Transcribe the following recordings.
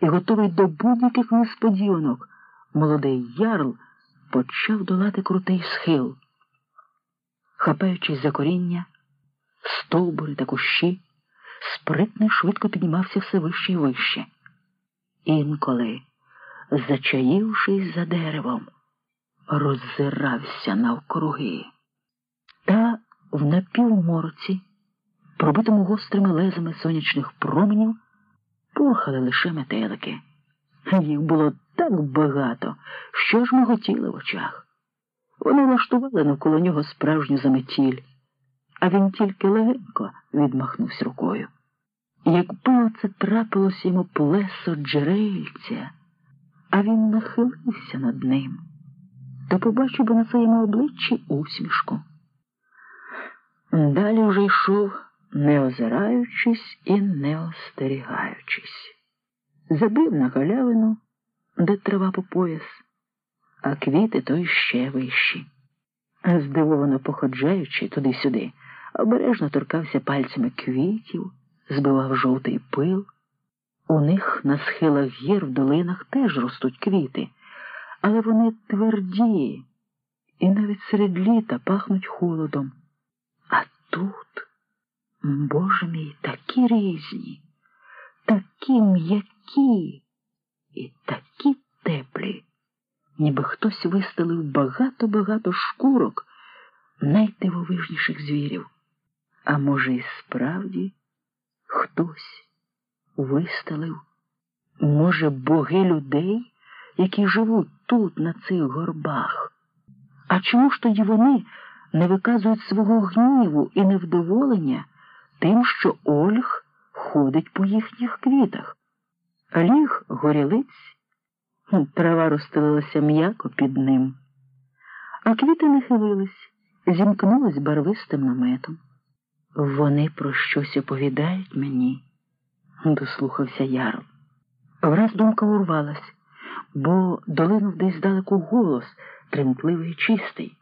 і готовий до будь-яких несподіванок, молодий ярл почав долати крутий схил. Хапаючись за коріння, стовбури та кущі, спритно швидко піднімався все вище і вище. Інколи, зачаївшись за деревом, роззирався навкруги. Та в напівморці, пробитому гострими лезами сонячних променів, порхали лише метелики. Їх було так багато, що ж миготіли в очах. Вони влаштували навколо нього справжню заметіль, а він тільки легенько відмахнувся рукою. Якби оце трапилось йому плесо джерельця, а він нахилився над ним, то побачив би на своєму обличчі усмішку. Далі вже йшов, не озираючись і не остерігаючись. Забив на галявину, де трава по пояс, а квіти то іще вищі. Здивовано походжаючи туди-сюди, обережно торкався пальцями квітів, збивав жовтий пил. У них на схилах гір в долинах теж ростуть квіти, але вони тверді і навіть серед літа пахнуть холодом. А тут, Боже мій, такі різні, такі м'які і такі теплі, ніби хтось вистелив багато-багато шкурок найдивовижніших звірів. А може, і справді хтось вистелив, може, боги людей, які живуть тут, на цих горбах. А чому ж тоді вони не виказують свого гніву і невдоволення тим, що Ольг ходить по їхніх квітах? Ліг горілиць, трава розстелилася м'яко під ним, а квіти не хилились, зімкнулись барвистим наметом. Вони про щось оповідають мені, дослухався Ярл. Враз думка урвалась, бо долинув десь далеко голос, тремтливий і чистий.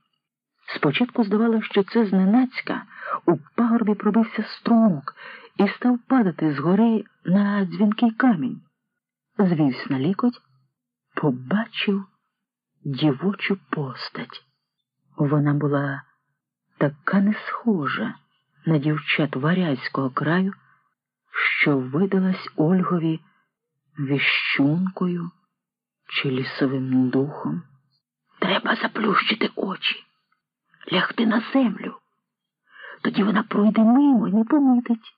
Спочатку здавалося, що це зненацька у пагорбі пробився струмок і став падати з гори на дзвінкий камінь. Звівся на лікоть, побачив дівочу постать. Вона була така не схожа на дівчат варязького краю, що видалась Ольгові віщункою чи лісовим духом. Треба заплющити очі, лягти на землю. Тоді вона пройде мимо і не помітить,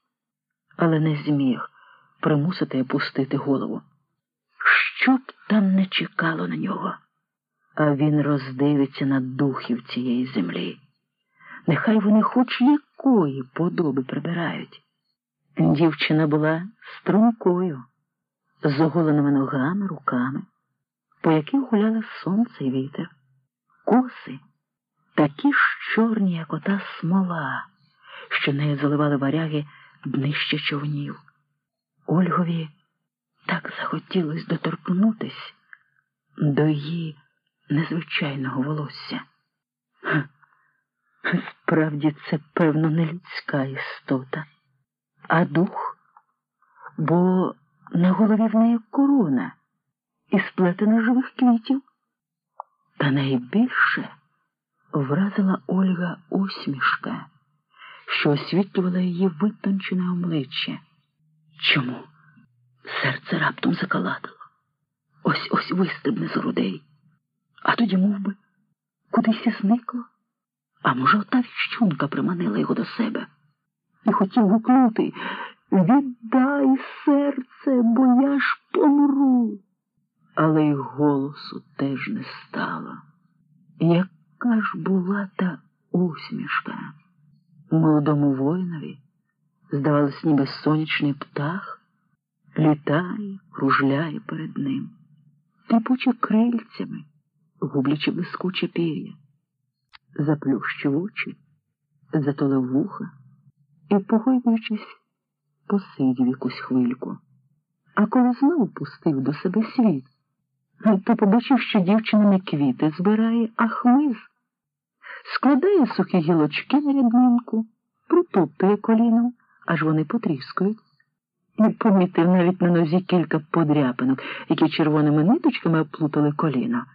але не зміг примусити опустити голову. Що б там не чекало на нього, а він роздивиться на духів цієї землі. Нехай вони хоч якої подоби прибирають. Дівчина була стрункою, з оголеними ногами, руками, по яких гуляли сонце і вітер, коси такі ж чорні, як ота смола, що нею заливали варяги днище човнів. Ольгові так захотілось доторкнутись до її незвичайного волосся. Справді, це, певно, не людська істота, а дух, бо на голові в неї корона і сплетена живих квітів. Та найбільше вразила Ольга усмішка, що освітлювала її витончене обличчя. Чому? Серце раптом закалатило. Ось ось вистрибне з грудей, а тоді мов би, кудись і зникло. А може, ота віщунка приманила його до себе і хотів гукнути Віддай серце, бо я ж помру. Але й голосу теж не стало. Яка ж була та усмішка? Молодому воїнові, здавалось, ніби сонячний птах, літає, кружляє перед ним, типуче крильцями, гублячи блискуче пір'я заплющив очі, затолив вуха і, погойдуючись, посидів якусь хвильку. А коли знову пустив до себе світ, то побачив, що дівчина не квіти збирає, а хмиз, складає сухі гілочки на ряднинку, протоптує коліном, аж вони потріскують, і помітив навіть на нозі кілька подряпинок, які червоними ниточками оплутали коліна.